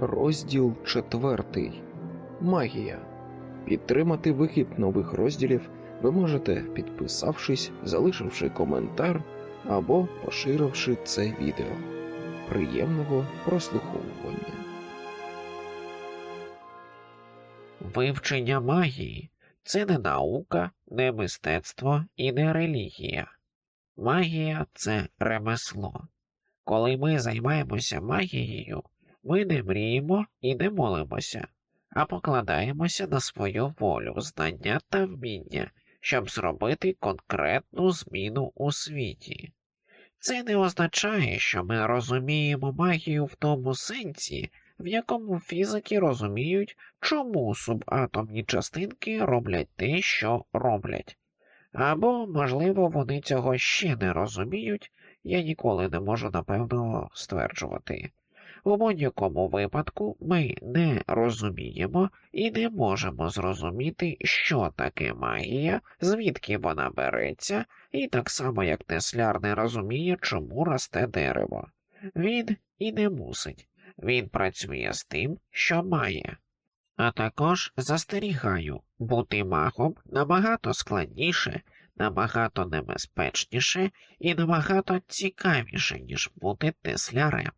Розділ четвертий. Магія. Підтримати вихід нових розділів ви можете, підписавшись, залишивши коментар або поширивши це відео. Приємного прослуховування. Вивчення магії це не наука, не мистецтво і не релігія. Магія це ремесло. Коли ми займаємося магією, ми не мріємо і не молимося, а покладаємося на свою волю, знання та вміння, щоб зробити конкретну зміну у світі. Це не означає, що ми розуміємо магію в тому сенсі, в якому фізики розуміють, чому субатомні частинки роблять те, що роблять. Або, можливо, вони цього ще не розуміють, я ніколи не можу напевно стверджувати. У будь-якому випадку ми не розуміємо і не можемо зрозуміти, що таке магія, звідки вона береться, і так само як Тесляр не розуміє, чому росте дерево. Він і не мусить, він працює з тим, що має. А також застерігаю, бути магом набагато складніше, набагато небезпечніше і набагато цікавіше, ніж бути теслярем.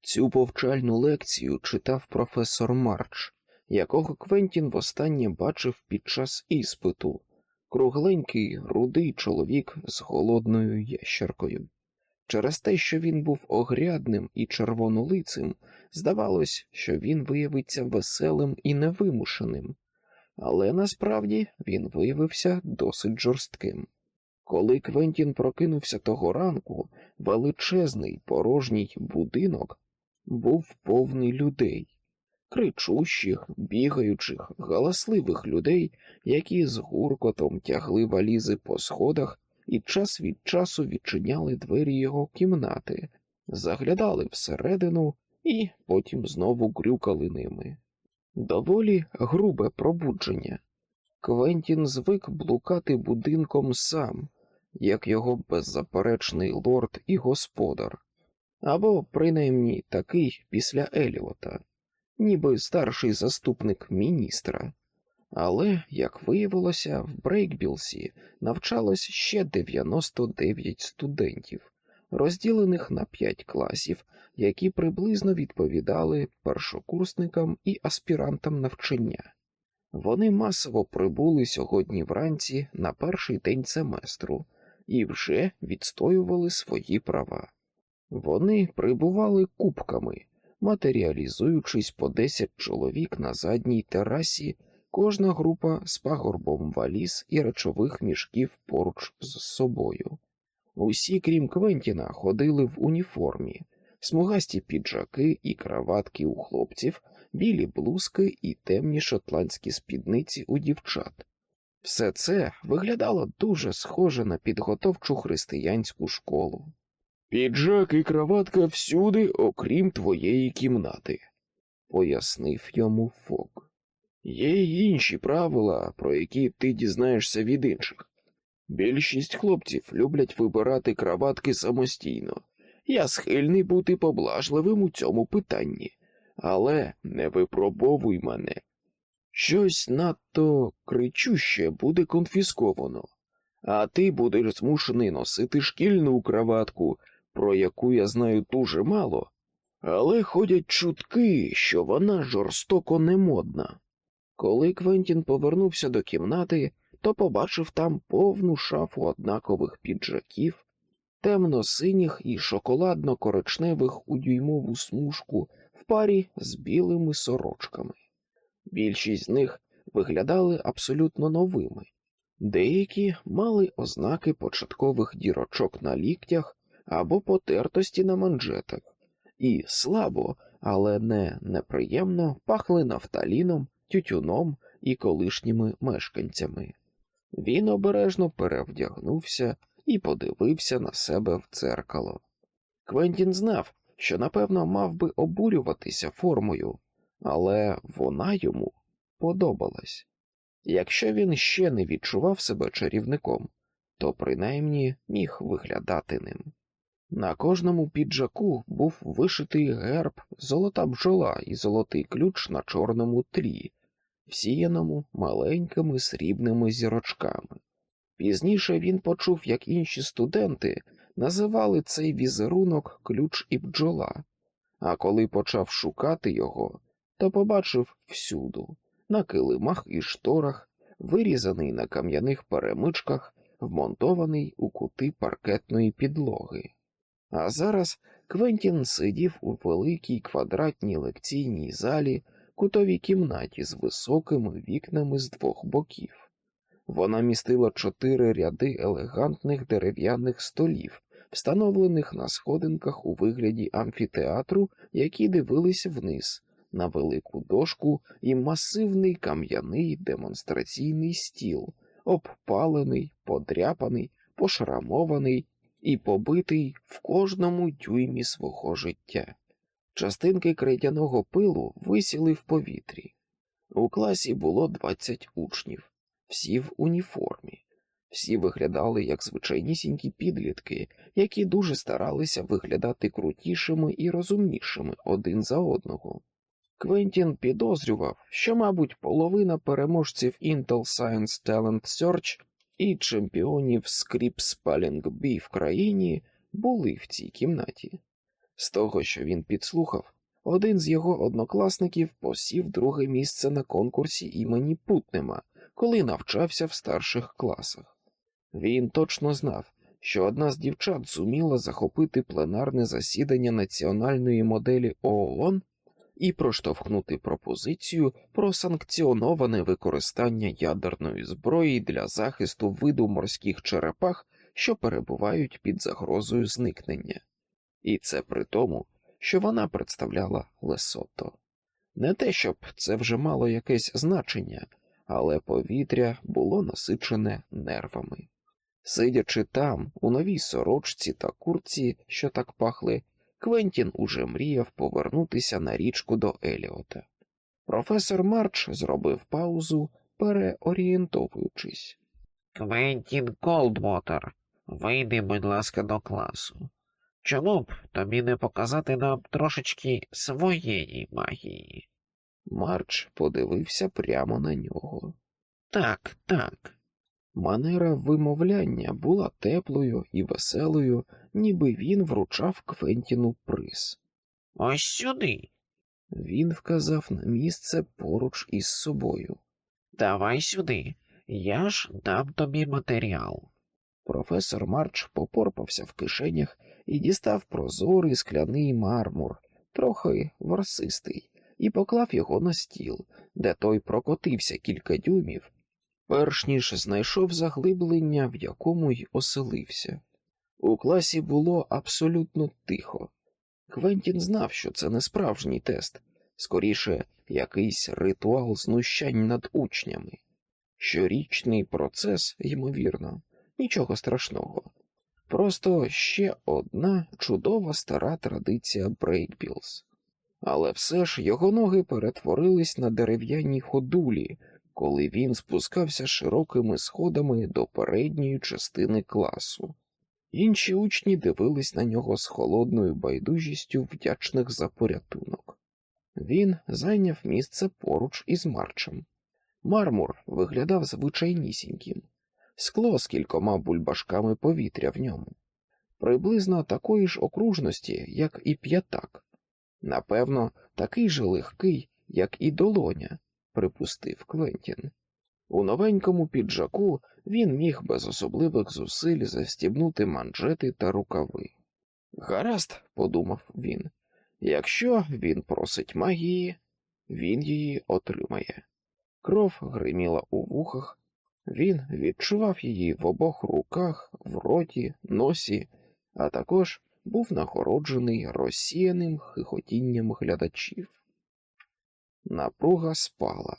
Цю повчальну лекцію читав професор Марч, якого Квентін востаннє бачив під час іспиту кругленький, рудий чоловік з голодною ящеркою. Через те, що він був огрядним і червонолицим, здавалось, що він виявиться веселим і невимушеним, але насправді він виявився досить жорстким. Коли Квентін прокинувся того ранку, величезний порожній будинок був повний людей, кричущих, бігаючих, галасливих людей, які з гуркотом тягли валізи по сходах і час від часу відчиняли двері його кімнати, заглядали всередину і потім знову грюкали ними. Доволі грубе пробудження. Квентін звик блукати будинком сам, як його беззаперечний лорд і господар, або принаймні такий після Еліота, ніби старший заступник міністра. Але, як виявилося, в Брейкбілсі навчалось ще 99 студентів, розділених на 5 класів, які приблизно відповідали першокурсникам і аспірантам навчання. Вони масово прибули сьогодні вранці на перший день семестру і вже відстоювали свої права. Вони прибували кубками, матеріалізуючись по 10 чоловік на задній терасі, кожна група з пагорбом валіз і речових мішків поруч з собою. Усі, крім Квентіна, ходили в уніформі, смугасті піджаки і краватки у хлопців, білі блузки і темні шотландські спідниці у дівчат. Все це виглядало дуже схоже на підготовчу християнську школу. Піджак і краватка всюди, окрім твоєї кімнати, пояснив йому Фок. Є й інші правила, про які ти дізнаєшся від інших. Більшість хлопців люблять вибирати краватки самостійно. Я схильний бути поблажливим у цьому питанні, але не випробовуй мене. Щось надто кричуще буде конфісковано, а ти будеш змушений носити шкільну краватку, про яку я знаю дуже мало, але ходять чутки, що вона жорстоко немодна. Коли Квентін повернувся до кімнати, то побачив там повну шафу однакових піджаків, темно-синіх і шоколадно-коричневих у дюймову смужку в парі з білими сорочками. Більшість з них виглядали абсолютно новими, деякі мали ознаки початкових дірочок на ліктях або потертості на манжетах, і слабо, але не неприємно пахли нафталіном, тютюном і колишніми мешканцями. Він обережно перевдягнувся і подивився на себе в дзеркало. Квентін знав, що напевно мав би обурюватися формою, але вона йому подобалась. Якщо він ще не відчував себе чарівником, то принаймні міг виглядати ним. На кожному піджаку був вишитий герб золота бджола і золотий ключ на чорному тлі, всіяному маленькими срібними зірочками. Пізніше він почув, як інші студенти називали цей візерунок ключ і бджола, а коли почав шукати його, то побачив всюду на килимах і шторах, вирізаний на кам'яних перемичках, вмонтований у кути паркетної підлоги. А зараз Квентін сидів у великій квадратній лекційній залі, кутовій кімнаті з високими вікнами з двох боків. Вона містила чотири ряди елегантних дерев'яних столів, встановлених на сходинках у вигляді амфітеатру, які дивилися вниз, на велику дошку і масивний кам'яний демонстраційний стіл, обпалений, подряпаний, пошрамований і побитий в кожному дюймі свого життя. Частинки крейдяного пилу висіли в повітрі. У класі було 20 учнів, всі в уніформі. Всі виглядали як звичайнісінькі підлітки, які дуже старалися виглядати крутішими і розумнішими один за одного. Квентін підозрював, що, мабуть, половина переможців Intel Science Talent Search і чемпіонів Script Spelling Bee в країні були в цій кімнаті. З того, що він підслухав, один з його однокласників посів друге місце на конкурсі імені Путнема, коли навчався в старших класах. Він точно знав, що одна з дівчат зуміла захопити пленарне засідання національної моделі ООН і проштовхнути пропозицію про санкціоноване використання ядерної зброї для захисту виду морських черепах, що перебувають під загрозою зникнення. І це при тому, що вона представляла Лесото. Не те, щоб це вже мало якесь значення, але повітря було насичене нервами. Сидячи там, у новій сорочці та курці, що так пахли, Квентін уже мріяв повернутися на річку до Еліота. Професор Марч зробив паузу, переорієнтовуючись. Квентін Колдвотер, вийди, будь ласка, до класу. Чому б тобі не показати нам трошечки своєї магії? Марч подивився прямо на нього. Так, так. Манера вимовляння була теплою і веселою, ніби він вручав Квентіну приз. Ось сюди. Він вказав на місце поруч із собою. Давай сюди. Я ж дам тобі матеріал. Професор Марч попорпався в кишенях і дістав прозорий скляний мармур, трохи ворсистий, і поклав його на стіл, де той прокотився кілька дюймів, перш ніж знайшов заглиблення, в якому й оселився. У класі було абсолютно тихо. Квентін знав, що це не справжній тест, скоріше, якийсь ритуал знущань над учнями. Щорічний процес, ймовірно, нічого страшного. Просто ще одна чудова стара традиція Брейкбілз. Але все ж його ноги перетворились на дерев'яні ходулі, коли він спускався широкими сходами до передньої частини класу. Інші учні дивились на нього з холодною байдужістю вдячних за порятунок. Він зайняв місце поруч із Марчем. Мармур виглядав звичайнісіньким, скло з кількома бульбашками повітря в ньому, приблизно такої ж окружності, як і п'ятак. Напевно, такий же легкий, як і долоня, припустив Квентін. У новенькому піджаку він міг без особливих зусиль застібнути манжети та рукави. Гаразд, подумав він, якщо він просить магії, він її отримає. Кров гриміла у вухах, він відчував її в обох руках, в роті, носі, а також був нагороджений розсіяним хихотінням глядачів. Напруга спала.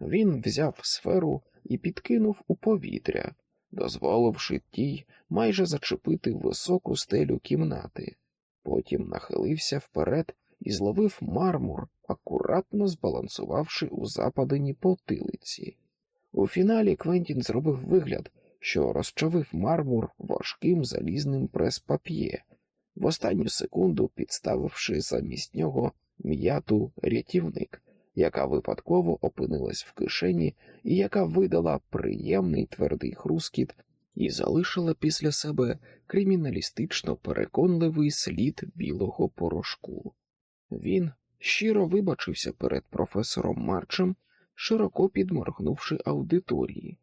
Він взяв сферу і підкинув у повітря, дозволивши тій майже зачепити високу стелю кімнати, потім нахилився вперед і зловив мармур, акуратно збалансувавши у западині потилиці. У фіналі Квентін зробив вигляд, що розчавив мармур важким залізним прес-пап'є, в останню секунду підставивши замість нього м'яту рятівник, яка випадково опинилась в кишені і яка видала приємний твердий хрускіт і залишила після себе криміналістично переконливий слід білого порошку. Він щиро вибачився перед професором Марчем, широко підморгнувши аудиторії,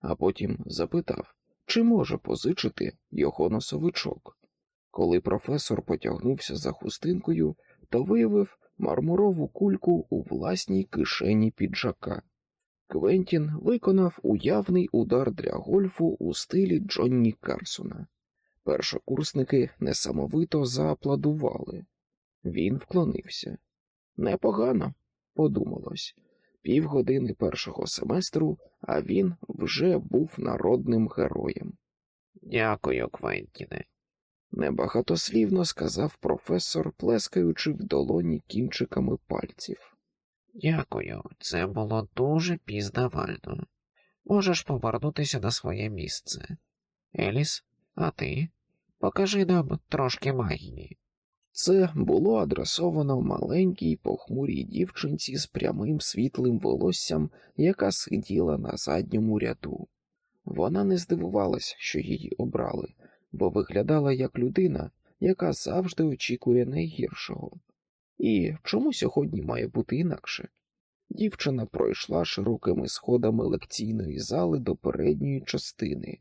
а потім запитав, чи може позичити його носовичок. Коли професор потягнувся за хустинкою, то виявив мармурову кульку у власній кишені піджака. Квентін виконав уявний удар для гольфу у стилі Джонні Карсона. Першокурсники несамовито зааплодували. Він вклонився. Непогано, подумалось. Півгодини першого семестру, а він вже був народним героєм. Дякую, Квентіне. Небагатослівно сказав професор, плескаючи в долоні кінчиками пальців. Дякую, це було дуже пізнавально. Можеш повернутися на своє місце. Еліс, а ти? Покажи нам трошки магії. Це було адресовано маленькій похмурій дівчинці з прямим світлим волоссям, яка сиділа на задньому ряду. Вона не здивувалась, що її обрали, бо виглядала як людина, яка завжди очікує найгіршого. І чому сьогодні має бути інакше? Дівчина пройшла широкими сходами лекційної зали до передньої частини,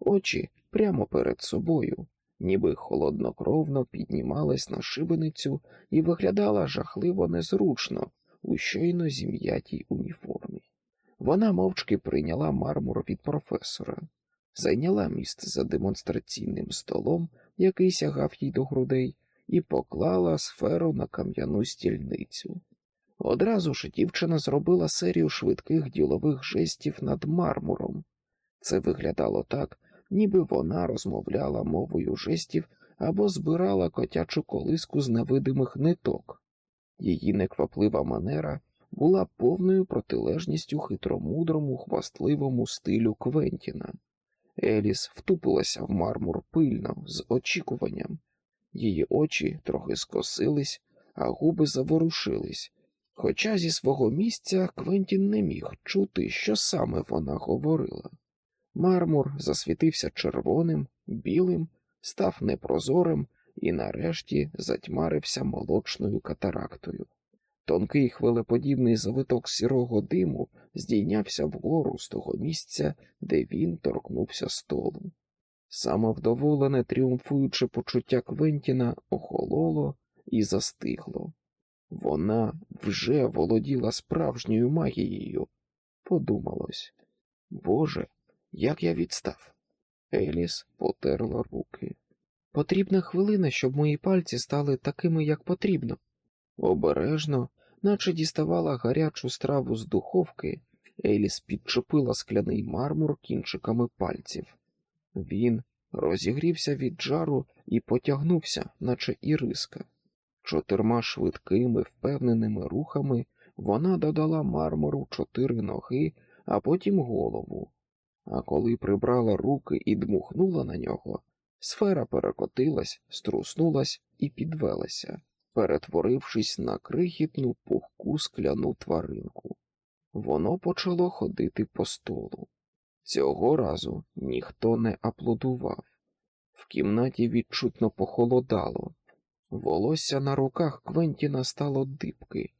очі прямо перед собою, ніби холоднокровно піднімалась на шибеницю і виглядала жахливо незручно у щойно зім'ятій уніформі. Вона мовчки прийняла мармур від професора, зайняла місце за демонстраційним столом, який сягав їй до грудей, і поклала сферу на кам'яну стільницю. Одразу ж дівчина зробила серію швидких ділових жестів над мармуром. Це виглядало так, ніби вона розмовляла мовою жестів або збирала котячу колиску з невидимих ниток. Її некваплива манера була повною протилежністю хитромудрому, хвастливому стилю Квентіна. Еліс втупилася в мармур пильно, з очікуванням. Її очі трохи скосились, а губи заворушились. Хоча зі свого місця Квентін не міг чути, що саме вона говорила. Мармур засвітився червоним, білим, став непрозорим і нарешті затьмарився молочною катарактою. Тонкий хвилеподібний завиток сірого диму здійнявся вгору з того місця, де він торкнувся столу. Самовдоволене тріумфуюче почуття Квентіна охололо і застигло. Вона вже володіла справжньою магією, подумалось. Боже, як я відстав. Еліс потерла руки. Потрібна хвилина, щоб мої пальці стали такими, як потрібно. Обережно, наче діставала гарячу страву з духовки, Еліс підчепила скляний мармур кінчиками пальців. Він розігрівся від жару і потягнувся, наче іриска. Чотирма швидкими, впевненими рухами вона додала мармуру чотири ноги, а потім голову. А коли прибрала руки і дмухнула на нього, сфера перекотилась, струснулась і підвелася, перетворившись на крихітну пухку скляну тваринку. Воно почало ходити по столу. Цього разу ніхто не аплодував. В кімнаті відчутно похолодало. Волосся на руках Квентіна стало дибки.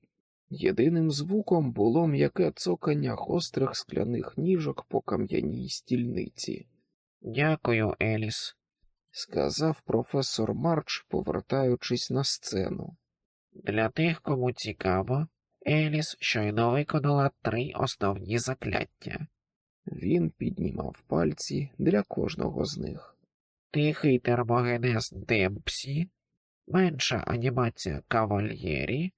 Єдиним звуком було м'яке цокання гострих скляних ніжок по кам'яній стільниці. Дякую, Еліс. Сказав професор Марч, повертаючись на сцену. Для тих, кому цікаво, Еліс щойно виконала три основні закляття. Він піднімав пальці для кожного з них. Тихий термогенез Демпсі, менша анімація кавальєрі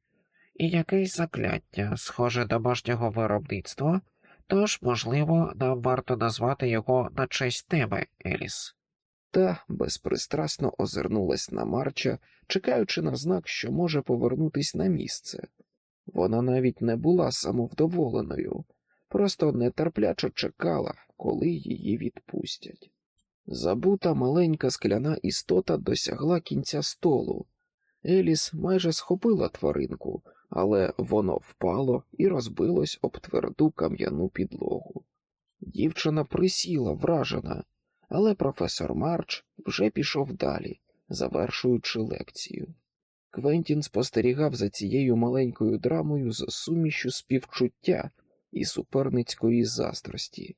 і якесь закляття, схоже домашнього виробництва, тож, можливо, нам варто назвати його на честь тебе, Еліс. Та безпристрасно озирнулась на Марча, чекаючи на знак, що може повернутись на місце. Вона навіть не була самовдоволеною, просто нетерпляче чекала, коли її відпустять. Забута маленька скляна істота досягла кінця столу. Еліс майже схопила тваринку, але воно впало і розбилось об тверду кам'яну підлогу. Дівчина присіла вражена, але професор Марч вже пішов далі, завершуючи лекцію. Квентін спостерігав за цією маленькою драмою з сумішю співчуття і суперницької заздрості.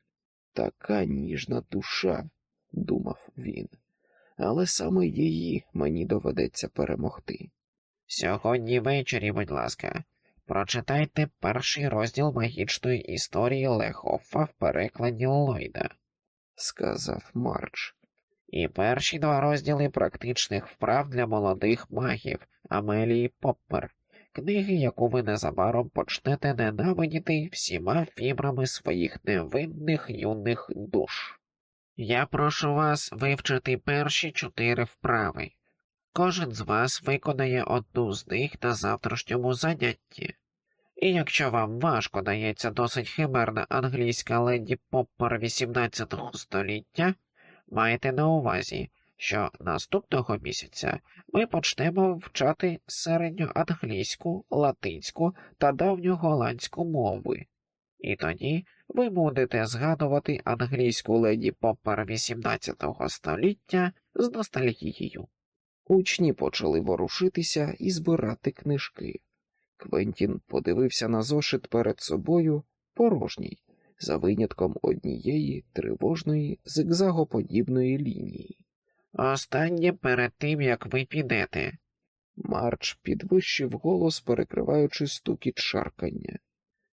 Така ніжна душа, думав він, але саме її мені доведеться перемогти. Сьогодні ввечері, будь ласка, прочитайте перший розділ магічної історії Лехоффа в перекладі Ллойда. сказав Марч. І перші два розділи практичних вправ для молодих магів Амелії Поппер, книги, яку ви незабаром почнете ненавидіти всіма фібрами своїх невинних юних душ. Я прошу вас вивчити перші чотири вправи. Кожен з вас виконає одну з них на завтрашньому занятті. І якщо вам важко дається досить химерна англійська леді Поппер 18 століття, Майте на увазі, що наступного місяця ми почнемо вчати середньоанглійську, латинську та давньоголандську мови, і тоді ви будете згадувати англійську леді Поппер 18 століття з ностальгією. Учні почали ворушитися і збирати книжки. Квентін подивився на зошит перед собою порожній, за винятком однієї тривожної зигзагоподібної лінії. Останнє перед тим, як ви підете. Марч підвищив голос, перекриваючи стукіт шаркання.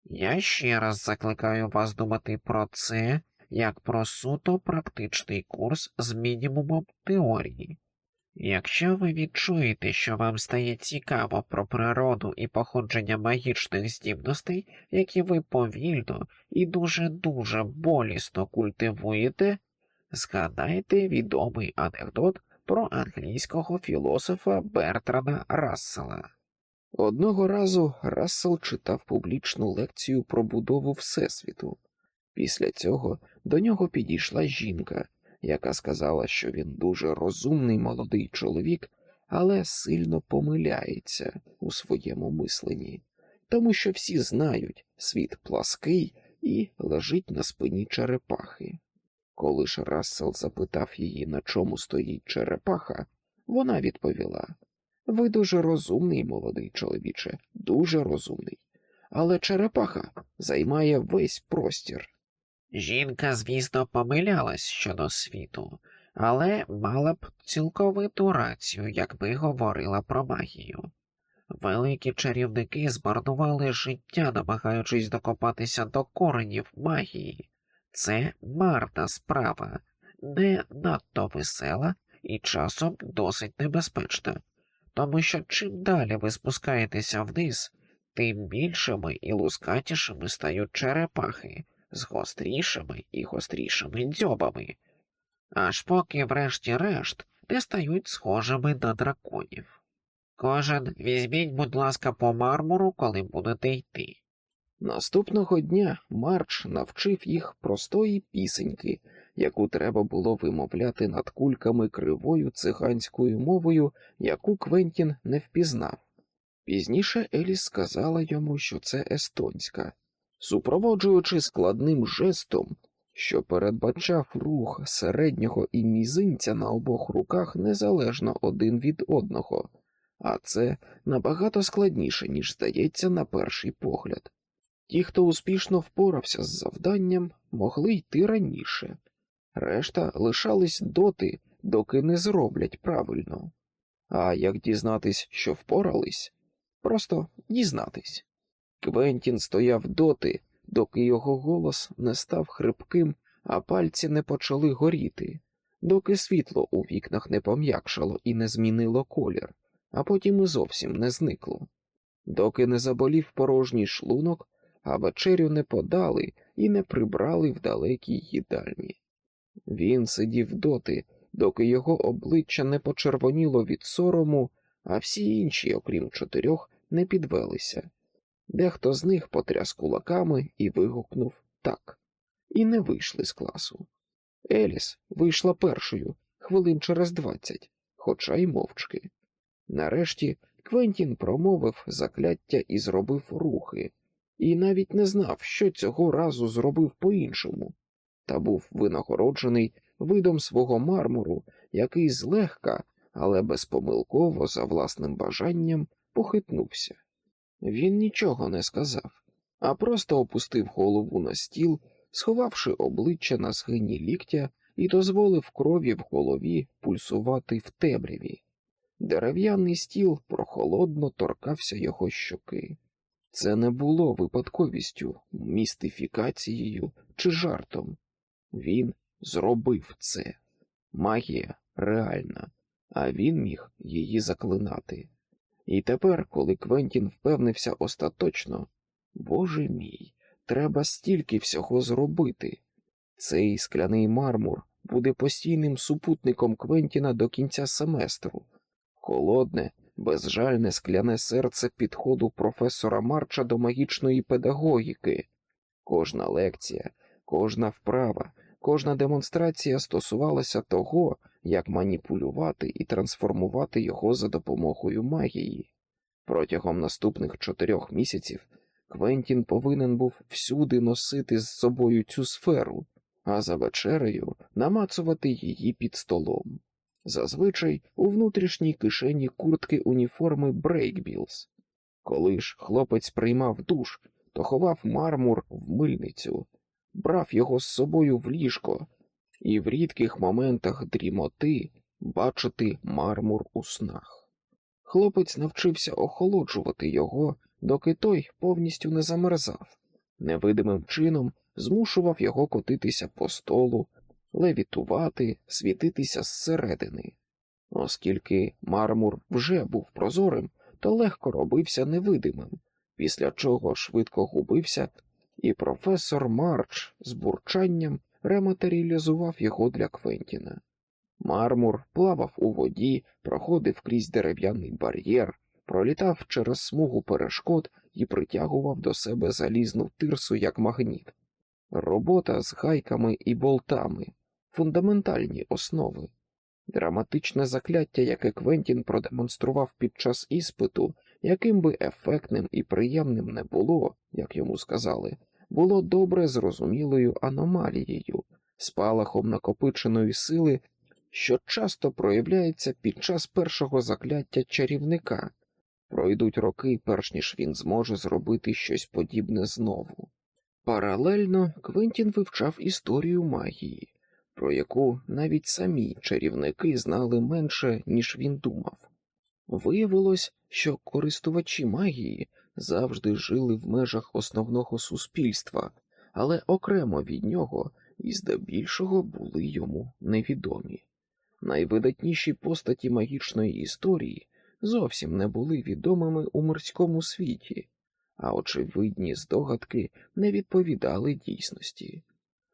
Я ще раз закликаю вас думати про це як про суто практичний курс з мінімумом теорії. Якщо ви відчуєте, що вам стає цікаво про природу і походження магічних здібностей, які ви повільно і дуже-дуже болісно культивуєте, згадайте відомий анекдот про англійського філософа Бертрана Рассела. Одного разу Рассел читав публічну лекцію про будову Всесвіту. Після цього до нього підійшла жінка, яка сказала, що він дуже розумний молодий чоловік, але сильно помиляється у своєму мисленні, тому що всі знають, світ плаский і лежить на спині черепахи. Коли ж Рассел запитав її, на чому стоїть черепаха, вона відповіла Ви дуже розумний, молодий чоловіче, дуже розумний, але черепаха займає весь простір. Жінка, звісно, помилялась щодо світу, але мала б цілковиту рацію, якби говорила про магію. Великі чарівники змарнували життя, намагаючись докопатися до коренів магії. Це марна справа, не надто весела і часом досить небезпечна, тому що чим далі ви спускаєтеся вниз, тим більшими і лускатішими стають черепахи з гострішими і гострішими дзьобами, аж поки, врешті-решт, не стають схожими на драконів. Кожен візьміть, будь ласка, по мармуру, коли будете йти. Наступного дня Марч навчив їх простої пісеньки, яку треба було вимовляти над кульками кривою циганською мовою, яку Квентін не впізнав. Пізніше Еліс сказала йому, що це естонська, супроводжуючи складним жестом, що передбачав рух середнього і мізинця на обох руках незалежно один від одного, а це набагато складніше, ніж здається на перший погляд. Ті, хто успішно впорався з завданням, могли йти раніше, решта лишались доти, доки не зроблять правильно. А як дізнатись, що впорались, просто дізнатись. Квентін стояв доти, доки його голос не став хрипким, а пальці не почали горіти, доки світло у вікнах не пом'якшало і не змінило колір, а потім і зовсім не зникло, доки не заболів порожній шлунок, а вечерю не подали і не прибрали в далекій їдальні. Він сидів доти, доки його обличчя не почервоніло від сорому, а всі інші, окрім чотирьох, не підвелися. Дехто з них потряс кулаками і вигукнув так, і не вийшли з класу. Еліс вийшла першою, хвилин через двадцять, хоча й мовчки. Нарешті Квентін промовив закляття і зробив рухи, і навіть не знав, що цього разу зробив по-іншому, та був винагороджений видом свого мармуру, який злегка, але безпомилково за власним бажанням похитнувся. Він нічого не сказав, а просто опустив голову на стіл, сховавши обличчя на згині ліктя і дозволив крові в голові пульсувати в темряві. Дерев'яний стіл прохолодно торкався його щоки. Це не було випадковістю, містифікацією чи жартом. Він зробив це. Магія реальна, а він міг її заклинати. І тепер, коли Квентін впевнився остаточно, Боже мій, треба стільки всього зробити. Цей скляний мармур буде постійним супутником Квентіна до кінця семестру. Холодне, безжальне скляне серце підходу професора Марча до магічної педагогіки. Кожна лекція, кожна вправа, кожна демонстрація стосувалася того, як маніпулювати і трансформувати його за допомогою магії. Протягом наступних чотирьох місяців Квентін повинен був всюди носити з собою цю сферу, а за вечерею намацувати її під столом. Зазвичай у внутрішній кишені куртки уніформи Брейкбілз. Коли ж хлопець приймав душ, то ховав мармур в мильницю, брав його з собою в ліжко і в рідких моментах дрімоти бачити мармур у снах. Хлопець навчився охолоджувати його, доки той повністю не замерзав, невидимим чином змушував його котитися по столу, левітувати, світитися зсередини. Оскільки мармур вже був прозорим, то легко робився невидимим, після чого швидко губився, і професор Марч з бурчанням рематеріалізував його для Квентіна. Мармур плавав у воді, проходив крізь дерев'яний бар'єр, пролітав через смугу перешкод і притягував до себе залізну тирсу як магніт. Робота з гайками і болтами, фундаментальні основи. Драматичне закляття, яке Квентін продемонстрував під час іспиту, яким би ефектним і приємним не було, як йому сказали, було добре зрозумілою аномалією, спалахом накопиченої сили, що часто проявляється під час першого закляття чарівника. Пройдуть роки, перш ніж він зможе зробити щось подібне знову. Паралельно Квентін вивчав історію магії, про яку навіть самі чарівники знали менше, ніж він думав. Виявилось, що користувачі магії завжди жили в межах основного суспільства, але окремо від нього і здебільшого були йому невідомі. Найвидатніші постаті магічної історії зовсім не були відомими у морському світі, а очевидні здогадки не відповідали дійсності.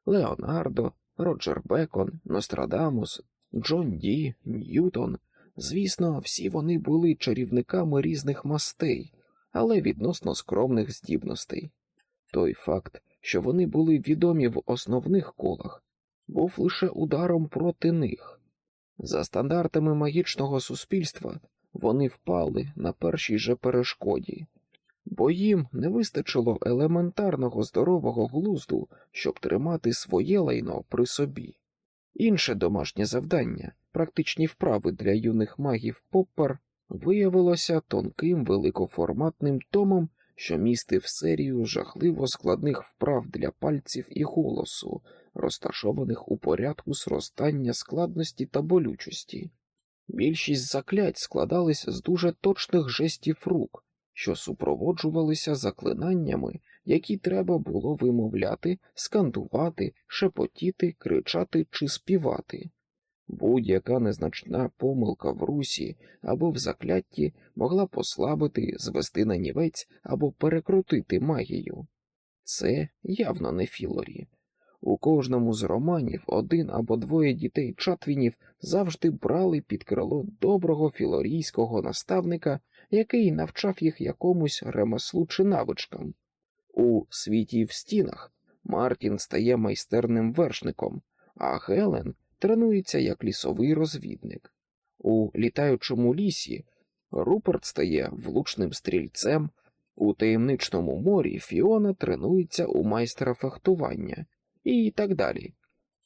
Леонардо, Роджер Бекон, Нострадамус, Джон Ді, Ньютон. Звісно, всі вони були чарівниками різних мастей, але відносно скромних здібностей. Той факт, що вони були відомі в основних колах, був лише ударом проти них. За стандартами магічного суспільства вони впали на першій же перешкоді, бо їм не вистачило елементарного здорового глузду, щоб тримати своє лайно при собі. Інше домашнє завдання, практичні вправи для юних магів Поппер, виявилося тонким великоформатним томом, що містив серію жахливо складних вправ для пальців і голосу, розташованих у порядку зростання складності та болючості. Більшість заклять складались з дуже точних жестів рук, що супроводжувалися заклинаннями, які треба було вимовляти, скандувати, шепотіти, кричати чи співати. Будь-яка незначна помилка в русі або в заклятті могла послабити, звести на нівець або перекрутити магію. Це явно не Філорі. У кожному з романів один або двоє дітей Чатвінів завжди брали під крило доброго філорійського наставника, який навчав їх якомусь ремеслу чи навичкам. У світі в стінах Мартін стає майстерним вершником, а Гелен тренується як лісовий розвідник. У літаючому лісі Руперт стає влучним стрільцем, у таємничному морі Фіона тренується у майстра фехтування і так далі.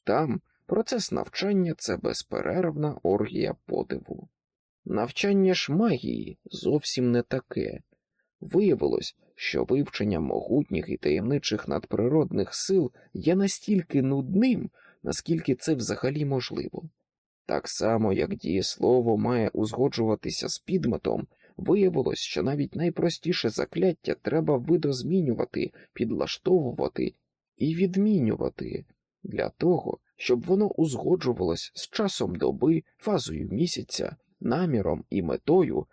Там процес навчання це безперервна оргія подиву. Навчання ж магії зовсім не таке. Виявилось, що вивчення могутніх і таємничих надприродних сил є настільки нудним, наскільки це взагалі можливо. Так само, як дієслово має узгоджуватися з підметом, виявилось, що навіть найпростіше закляття треба видозмінювати, підлаштовувати і відмінювати для того, щоб воно узгоджувалось з часом доби, фазою місяця, наміром і метою,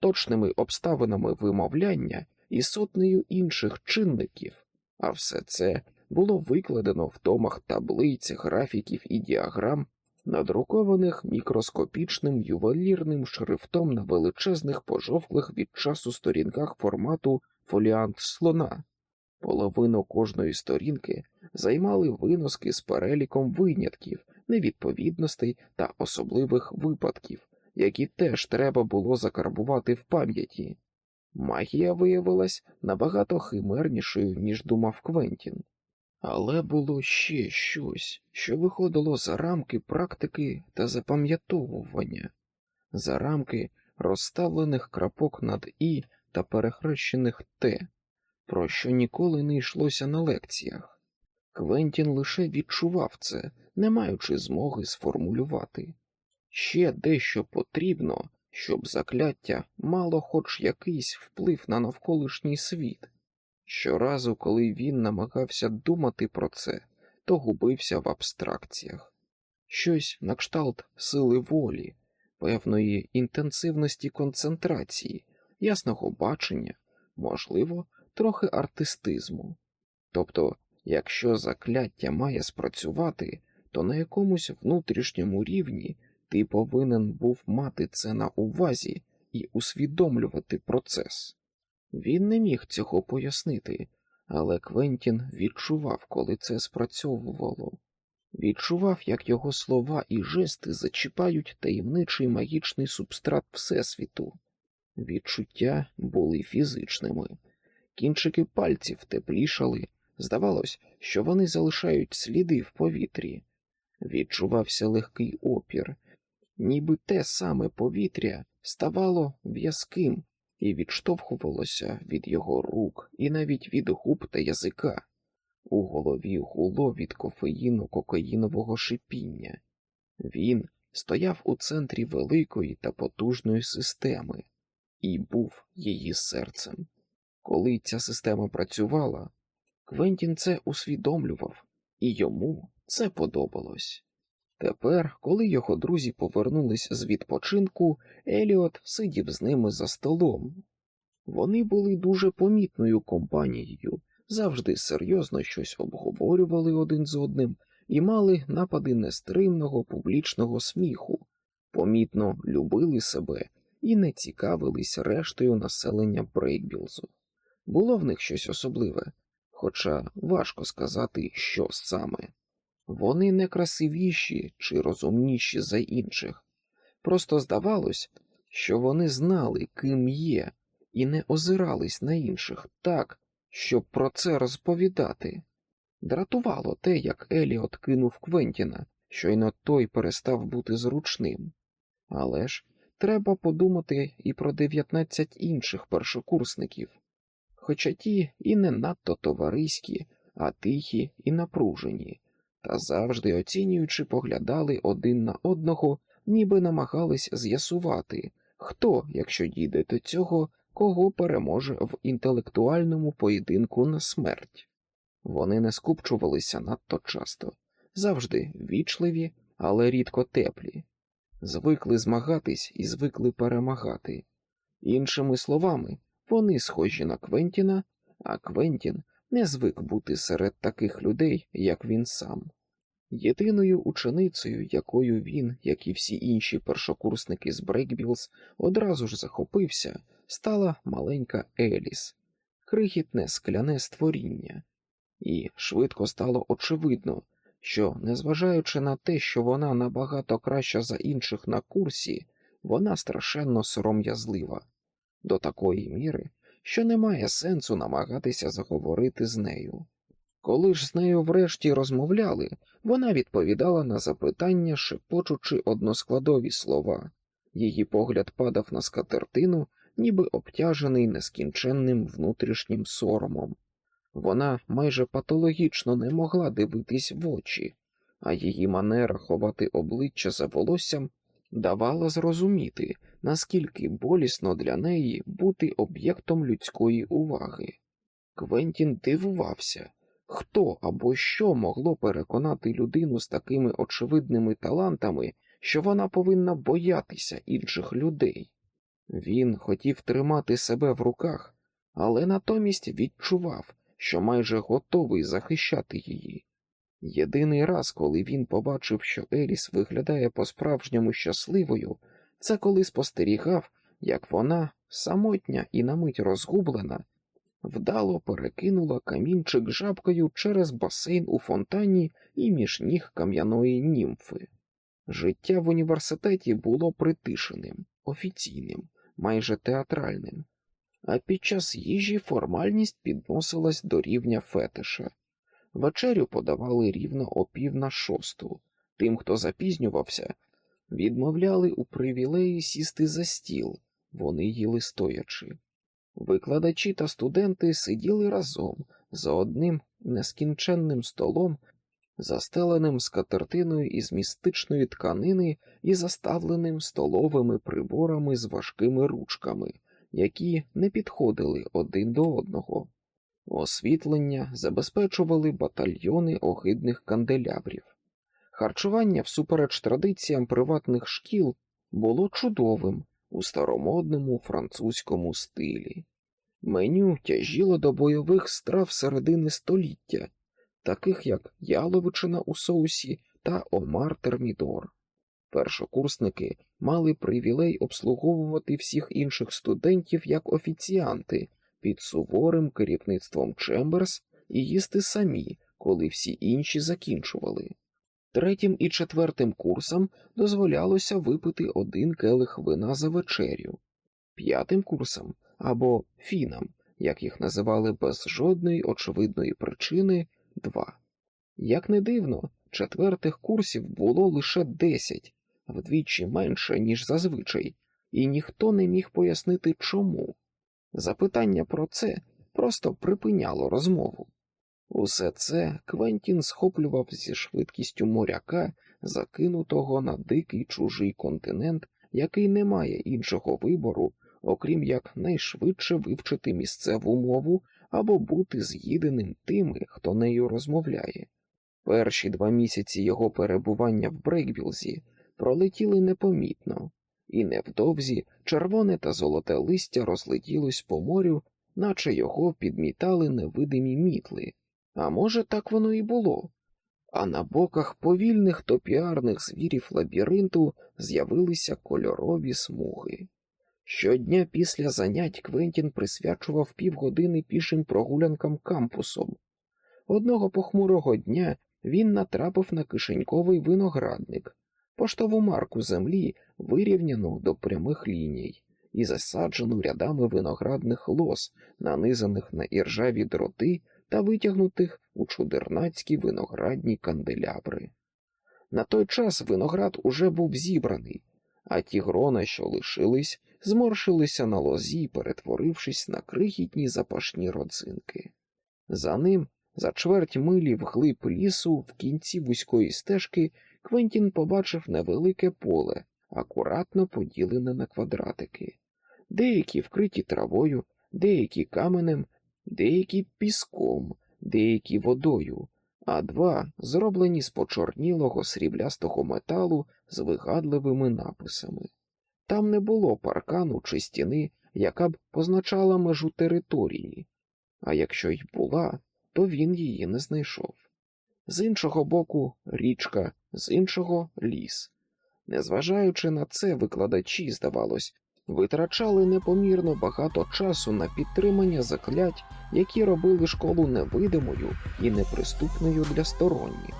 точними обставинами вимовляння і сотнею інших чинників, а все це було викладено в томах таблиць, графіків і діаграм, надрукованих мікроскопічним ювелірним шрифтом на величезних пожовклих від часу сторінках формату фоліант слона. Половину кожної сторінки займали виноски з переліком винятків, невідповідностей та особливих випадків, які теж треба було закарбувати в пам'яті. Магія виявилась набагато химернішою, ніж думав Квентін. Але було ще щось, що виходило за рамки практики та запам'ятовування, за рамки розставлених крапок над І та перехрещених Т, про що ніколи не йшлося на лекціях. Квентін лише відчував це, не маючи змоги сформулювати. Ще дещо потрібно, щоб закляття мало хоч якийсь вплив на навколишній світ. Щоразу, коли він намагався думати про це, то губився в абстракціях, щось на кшталт сили волі, певної інтенсивності концентрації, ясного бачення, можливо, трохи артистизму. Тобто, якщо закляття має спрацювати, то на якомусь внутрішньому рівні ти повинен був мати це на увазі і усвідомлювати процес. Він не міг цього пояснити, але Квентін відчував, коли це спрацьовувало, відчував, як його слова і жести зачіпають таємничий магічний субстрат Всесвіту. Відчуття були фізичними, кінчики пальців теплішали, здавалось, що вони залишають сліди в повітрі. Відчувався легкий опір, ніби те саме повітря ставало в'язким і відштовхувалося від його рук і навіть від губ та язика. У голові гуло від кофеїну кокаїнового шипіння. Він стояв у центрі великої та потужної системи і був її серцем. Коли ця система працювала, Квентін це усвідомлював, і йому це подобалось. Тепер, коли його друзі повернулись з відпочинку, Еліот сидів з ними за столом. Вони були дуже помітною компанією, завжди серйозно щось обговорювали один з одним і мали напади нестримного публічного сміху, помітно любили себе і не цікавились рештою населення Брейкбілзу. Було в них щось особливе, хоча важко сказати, що саме. Вони не красивіші чи розумніші за інших. Просто здавалось, що вони знали, ким є, і не озирались на інших так, щоб про це розповідати. Дратувало те, як Еліот кинув Квентіна, щойно той перестав бути зручним. Але ж треба подумати і про дев'ятнадцять інших першокурсників, хоча ті і не надто товариські, а тихі і напружені та завжди оцінюючи, поглядали один на одного, ніби намагались з'ясувати, хто, якщо дійде до цього, кого переможе в інтелектуальному поєдинку на смерть. Вони не скупчувалися надто часто, завжди вічливі, але рідко теплі, звикли змагатись і звикли перемагати. Іншими словами, вони схожі на Квентіна, а Квентін не звик бути серед таких людей, як він сам. Єдиною ученицею, якою він, як і всі інші першокурсники з Брейкбілз, одразу ж захопився, стала маленька Еліс, крихітне скляне створіння, і швидко стало очевидно, що, незважаючи на те, що вона набагато краща за інших на курсі, вона страшенно сором'язлива. До такої міри, що немає сенсу намагатися заговорити з нею. Коли ж з нею врешті розмовляли, вона відповідала на запитання, шепочучи односкладові слова. Її погляд падав на скатертину, ніби обтяжений нескінченним внутрішнім соромом. Вона майже патологічно не могла дивитись в очі, а її манера ховати обличчя за волоссям давала зрозуміти, наскільки болісно для неї бути об'єктом людської уваги. Квентін дивувався, хто або що могло переконати людину з такими очевидними талантами, що вона повинна боятися інших людей. Він хотів тримати себе в руках, але натомість відчував, що майже готовий захищати її. Єдиний раз, коли він побачив, що Еліс виглядає по-справжньому щасливою, це коли спостерігав, як вона, самотня і на мить розгублена, вдало перекинула камінчик жабкою через басейн у фонтані і між ніг кам'яної німфи. Життя в університеті було притишеним, офіційним, майже театральним, а під час їжі формальність підносилась до рівня фетиша. Вечерю подавали рівно о пів на шосту. Тим, хто запізнювався, відмовляли у привілеї сісти за стіл, вони їли стоячи. Викладачі та студенти сиділи разом за одним нескінченним столом, застеленим скатертиною із містичної тканини і заставленим столовими приборами з важкими ручками, які не підходили один до одного. Освітлення забезпечували батальйони огидних канделябрів. Харчування, всупереч традиціям приватних шкіл, було чудовим у старомодному французькому стилі. Меню тяжіло до бойових страв середини століття, таких як яловичина у соусі та омар термідор. Першокурсники мали привілей обслуговувати всіх інших студентів як офіціанти під суворим керівництвом Чемберс і їсти самі, коли всі інші закінчували. Третім і четвертим курсам дозволялося випити один келих вина за вечерю, п'ятим курсам або фінам, як їх називали без жодної очевидної причини, два. Як не дивно, четвертих курсів було лише десять, вдвічі менше, ніж зазвичай, і ніхто не міг пояснити чому. Запитання про це просто припиняло розмову. Усе це Квентін схоплював зі швидкістю моряка, закинутого на дикий чужий континент, який не має іншого вибору, окрім як найшвидше вивчити місцеву мову або бути з'їденим тими, хто нею розмовляє. Перші два місяці його перебування в Брейкбілзі пролетіли непомітно, і невдовзі червоне та золоте листя розлетілось по морю, наче його підмітали невидимі мітли. А може, так воно і було. А на боках повільних топіарних звірів лабіринту з'явилися кольорові смуги. Щодня після занять Квентін присвячував півгодини пішим прогулянкам кампусом. Одного похмурого дня він натрапив на кишеньковий виноградник, поштову марку землі, вирівняну до прямих ліній, і засаджену рядами виноградних лос, нанизаних на іржаві дроти та витягнутих у чудернацькі виноградні канделябри. На той час виноград уже був зібраний, а ті грона, що лишились, зморшилися на лозі, перетворившись на крихітні запашні родзинки. За ним, за чверть милі вглиб лісу, в кінці вузької стежки, Квентін побачив невелике поле, акуратно поділене на квадратики, деякі вкриті травою, деякі каменем, деякі піском, деякі водою, а два зроблені з почорнілого сріблястого металу з вигадливими написами. Там не було паркану чи стіни, яка б позначала межу території, а якщо й була, то він її не знайшов. З іншого боку річка, з іншого ліс. Незважаючи на це, викладачі, здавалось, витрачали непомірно багато часу на підтримання заклять, які робили школу невидимою і неприступною для сторонніх.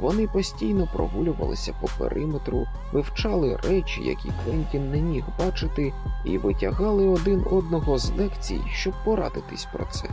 Вони постійно прогулювалися по периметру, вивчали речі, які Квентін не міг бачити, і витягали один одного з лекцій, щоб порадитись про це.